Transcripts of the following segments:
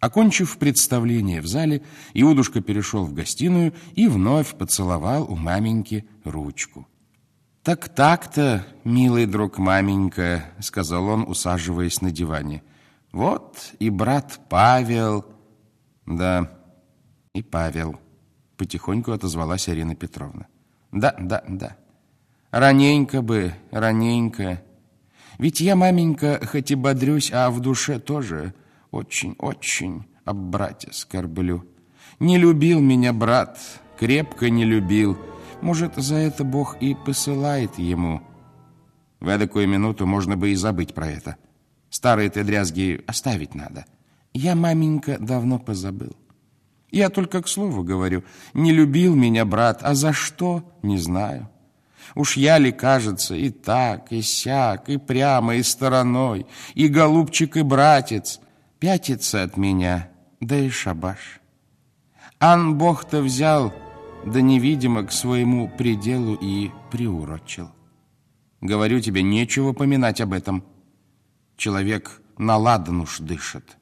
Окончив представление в зале, Иудушка перешел в гостиную и вновь поцеловал у маменьки ручку. «Так так-то, милый друг маменька», — сказал он, усаживаясь на диване. «Вот и брат Павел». «Да, и Павел», — потихоньку отозвалась Арина Петровна. «Да, да, да. Раненько бы, раненько. Ведь я, маменька, хоть и бодрюсь, а в душе тоже очень-очень об брате скорблю. Не любил меня брат, крепко не любил». Может, за это Бог и посылает ему. В эдакую минуту можно бы и забыть про это. Старые-то дрязги оставить надо. Я, маменька, давно позабыл. Я только к слову говорю, не любил меня брат, а за что, не знаю. Уж я ли, кажется, и так, и сяк, и прямо, и стороной, и голубчик, и братец, пятится от меня, да и шабаш. Ан Бог-то взял да невидимо к своему пределу и приурочил. Говорю тебе, нечего поминать об этом. Человек на ладан уж дышит.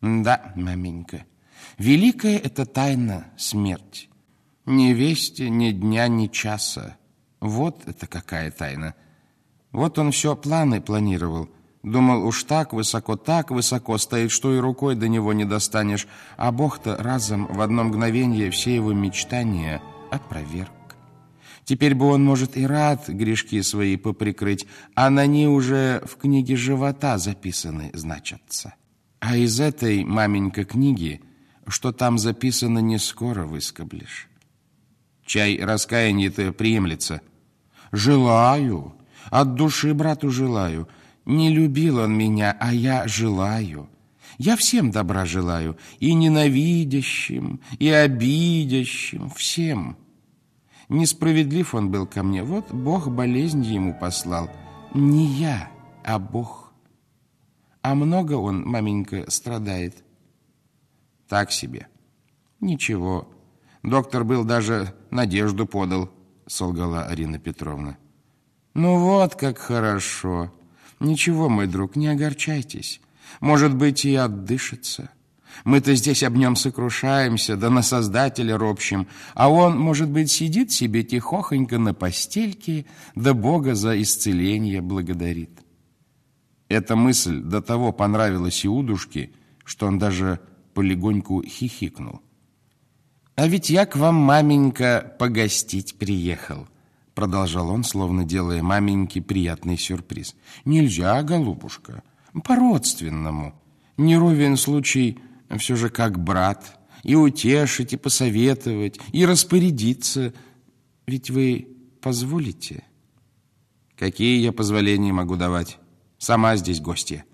Да, маменька, великая это тайна смерть. Ни вести, ни дня, ни часа. Вот это какая тайна. Вот он все планы планировал. Думал, уж так высоко, так высоко стоит, что и рукой до него не достанешь. А Бог-то разом в одно мгновение все его мечтания опроверг. Теперь бы он, может, и рад грешки свои поприкрыть, а на ней уже в книге живота записаны, значатся. А из этой, маменька, книги, что там записано, не скоро выскоблишь. Чай раскаяние-то приемлется. Желаю, от души брату желаю — не любил он меня, а я желаю. Я всем добра желаю, и ненавидящим, и обидящим, всем. Несправедлив он был ко мне, вот Бог болезнь ему послал. Не я, а Бог. А много он, маменька, страдает? Так себе. Ничего. Доктор был даже надежду подал, солгала Арина Петровна. Ну вот как хорошо. Ничего, мой друг, не огорчайтесь. Может быть, и отдышится. Мы-то здесь об нем сокрушаемся, да на Создателя ропщим, а он, может быть, сидит себе тихохонько на постельке, да Бога за исцеление благодарит. Эта мысль до того понравилась Иудушке, что он даже полегоньку хихикнул. «А ведь я к вам, маменька, погостить приехал», Продолжал он, словно делая маменьке приятный сюрприз. «Нельзя, голубушка, по-родственному. Не ровен случай все же как брат. И утешить, и посоветовать, и распорядиться. Ведь вы позволите?» «Какие я позволения могу давать? Сама здесь гостья».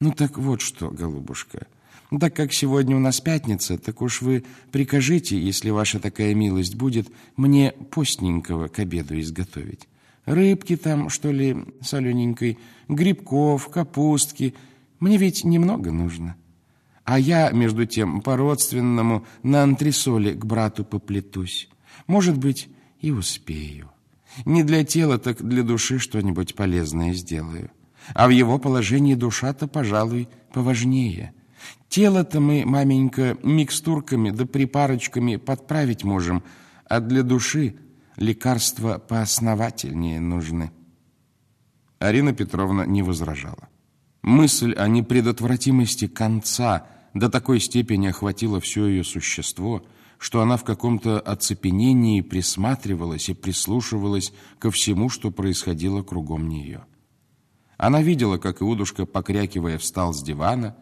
«Ну так вот что, голубушка». Ну, так как сегодня у нас пятница, так уж вы прикажите, если ваша такая милость будет, мне постненького к обеду изготовить. Рыбки там, что ли, солененькой, грибков, капустки. Мне ведь немного нужно. А я, между тем, по-родственному на антресоле к брату поплетусь. Может быть, и успею. Не для тела, так для души что-нибудь полезное сделаю. А в его положении душа-то, пожалуй, поважнее». Тело-то мы, маменька, микстурками да припарочками подправить можем, а для души лекарства поосновательнее нужны. Арина Петровна не возражала. Мысль о непредотвратимости конца до такой степени охватила все ее существо, что она в каком-то оцепенении присматривалась и прислушивалась ко всему, что происходило кругом нее. Она видела, как Иудушка, покрякивая, встал с дивана,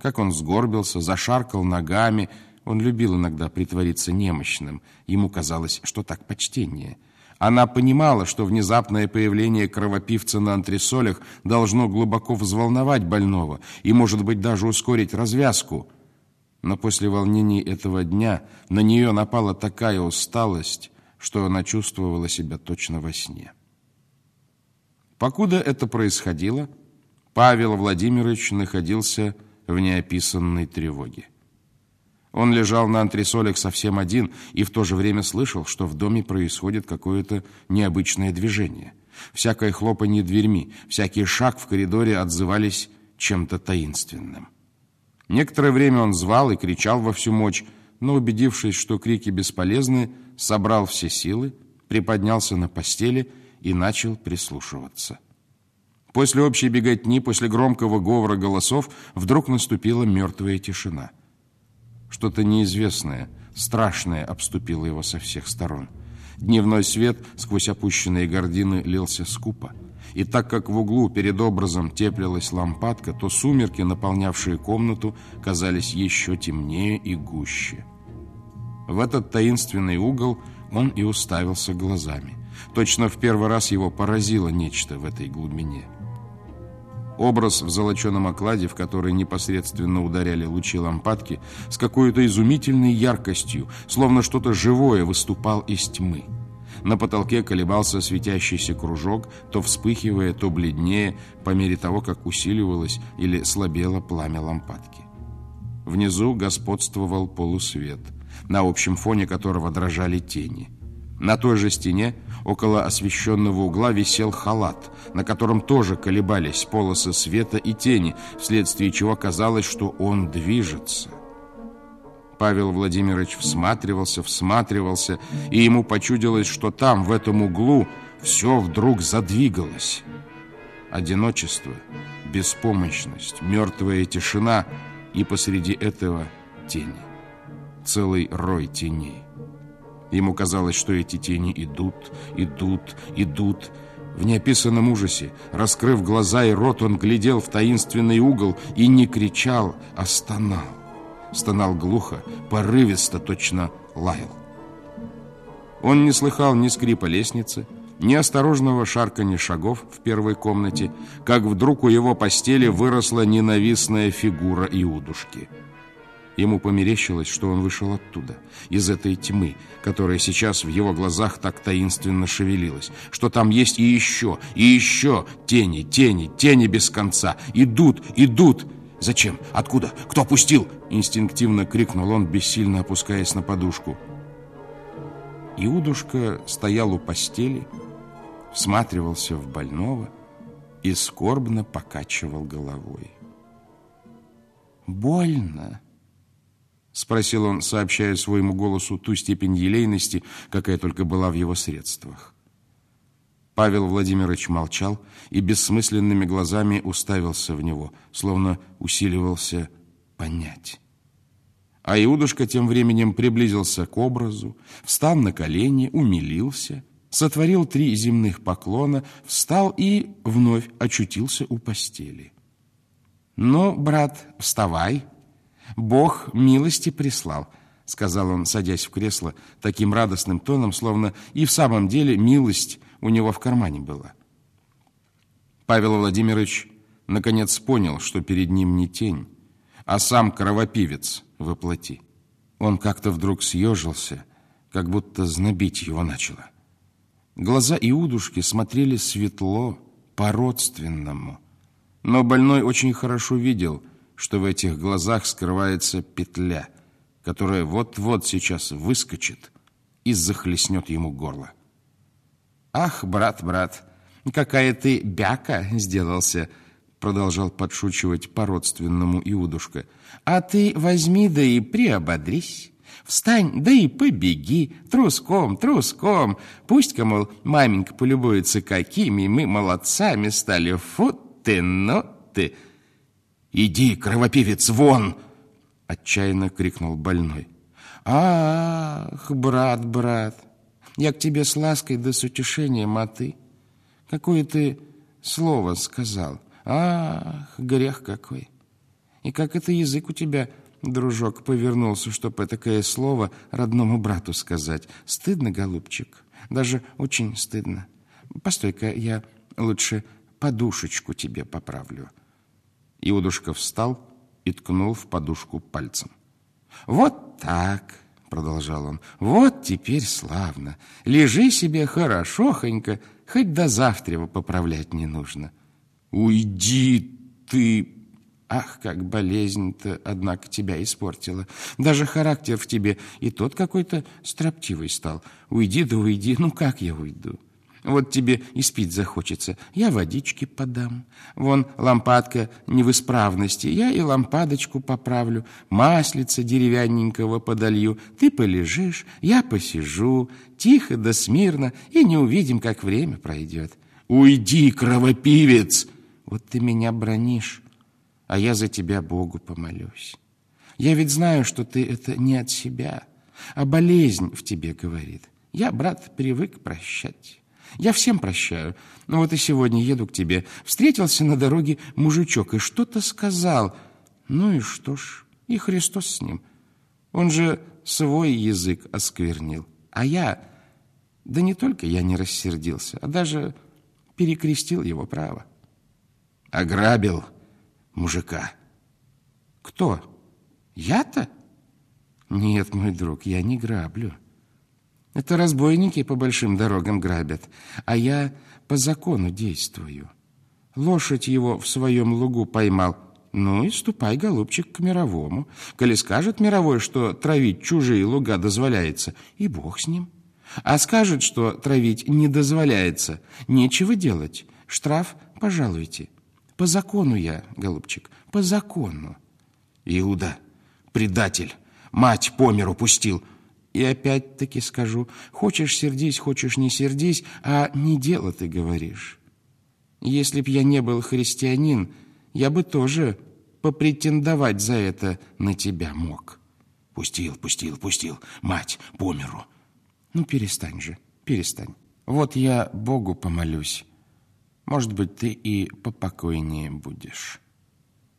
как он сгорбился, зашаркал ногами. Он любил иногда притвориться немощным. Ему казалось, что так почтение. Она понимала, что внезапное появление кровопивца на антресолях должно глубоко взволновать больного и, может быть, даже ускорить развязку. Но после волнений этого дня на нее напала такая усталость, что она чувствовала себя точно во сне. Покуда это происходило, Павел Владимирович находился в неописанной тревоге. Он лежал на антресолях совсем один и в то же время слышал, что в доме происходит какое-то необычное движение. Всякое хлопанье дверьми, всякий шаг в коридоре отзывались чем-то таинственным. Некоторое время он звал и кричал во всю мощь, но, убедившись, что крики бесполезны, собрал все силы, приподнялся на постели и начал прислушиваться. После общей беготни, после громкого говора голосов, вдруг наступила мертвая тишина. Что-то неизвестное, страшное обступило его со всех сторон. Дневной свет сквозь опущенные гардины лился скупо. И так как в углу перед образом теплилась лампадка, то сумерки, наполнявшие комнату, казались еще темнее и гуще. В этот таинственный угол он и уставился глазами. Точно в первый раз его поразило нечто в этой глубине. Образ в золоченом окладе, в который непосредственно ударяли лучи лампадки, с какой-то изумительной яркостью, словно что-то живое выступал из тьмы. На потолке колебался светящийся кружок, то вспыхивая, то бледнее, по мере того, как усиливалось или слабело пламя лампадки. Внизу господствовал полусвет, на общем фоне которого дрожали тени. На той же стене Около освещенного угла висел халат, на котором тоже колебались полосы света и тени, вследствие чего казалось, что он движется. Павел Владимирович всматривался, всматривался, и ему почудилось, что там, в этом углу, все вдруг задвигалось. Одиночество, беспомощность, мертвая тишина, и посреди этого тени. Целый рой теней. Ему казалось, что эти тени идут, идут, идут. В неописанном ужасе, раскрыв глаза и рот, он глядел в таинственный угол и не кричал, а стонал. Стонал глухо, порывисто, точно лаял. Он не слыхал ни скрипа лестницы, ни осторожного шарканья шагов в первой комнате, как вдруг у его постели выросла ненавистная фигура Иудушки — Ему померещилось, что он вышел оттуда, из этой тьмы, которая сейчас в его глазах так таинственно шевелилась, что там есть и еще, и еще тени, тени, тени без конца. Идут, идут. Зачем? Откуда? Кто пустил? Инстинктивно крикнул он, бессильно опускаясь на подушку. Иудушка стоял у постели, всматривался в больного и скорбно покачивал головой. «Больно!» — спросил он, сообщая своему голосу ту степень елейности, какая только была в его средствах. Павел Владимирович молчал и бессмысленными глазами уставился в него, словно усиливался понять. А Иудушка тем временем приблизился к образу, встал на колени, умилился, сотворил три земных поклона, встал и вновь очутился у постели. «Ну, брат, вставай!» Бог милости прислал, сказал он, садясь в кресло таким радостным тоном, словно и в самом деле милость у него в кармане была. Павел Владимирович наконец понял, что перед ним не тень, а сам кровопивец воплоти. Он как-то вдруг съежился, как будто знобить его начало. Глаза Иудушки смотрели светло, по-родственному. Но больной очень хорошо видел, что в этих глазах скрывается петля, которая вот-вот сейчас выскочит и захлестнет ему горло. «Ах, брат, брат, какая ты бяка сделался!» продолжал подшучивать по-родственному Иудушка. «А ты возьми да и приободрись». Встань, да и побеги, труском, труском. Пусть-ка, мол, маменька полюбуется, какими мы молодцами стали. Фу ты, ну ты!» «Иди, кровопивец, вон!» — отчаянно крикнул больной. «Ах, брат, брат, я к тебе с лаской да с утешением, а ты? Какое ты слово сказал? Ах, грех какой! И как это язык у тебя, дружок, повернулся, чтоб такое слово родному брату сказать? Стыдно, голубчик, даже очень стыдно. Постой-ка, я лучше подушечку тебе поправлю». Иудушка встал и ткнул в подушку пальцем. «Вот так!» — продолжал он. «Вот теперь славно! Лежи себе хорошохонько, хоть до завтра поправлять не нужно». «Уйди ты!» Ах, как болезнь-то, однако, тебя испортила. Даже характер в тебе и тот какой-то строптивый стал. Уйди да уйди, ну как я уйду? Вот тебе и спить захочется. Я водички подам. Вон лампадка не в исправности. Я и лампадочку поправлю. Маслица деревянненького подолью. Ты полежишь, я посижу. Тихо да смирно. И не увидим, как время пройдет. Уйди, кровопивец! Вот ты меня бронишь, а я за тебя Богу помолюсь. Я ведь знаю, что ты это не от себя, а болезнь в тебе говорит. Я, брат, привык прощать. Я всем прощаю. Ну вот и сегодня еду к тебе. Встретился на дороге мужичок и что-то сказал. Ну и что ж, и Христос с ним. Он же свой язык осквернил. А я, да не только я не рассердился, а даже перекрестил его право. Ограбил мужика. Кто? Я-то? Нет, мой друг, я не граблю. Это разбойники по большим дорогам грабят, а я по закону действую. Лошадь его в своем лугу поймал. Ну и ступай, голубчик, к мировому. Коли скажет мировой, что травить чужие луга дозволяется, и бог с ним. А скажет, что травить не дозволяется, нечего делать. Штраф пожалуйте. По закону я, голубчик, по закону. Иуда, предатель, мать по миру пустил — и опять-таки скажу, хочешь сердись, хочешь не сердись, а не дело ты говоришь. Если б я не был христианин, я бы тоже попретендовать за это на тебя мог. Пустил, пустил, пустил, мать, по миру. Ну, перестань же, перестань. Вот я Богу помолюсь. Может быть, ты и попокойнее будешь».